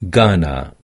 ghana.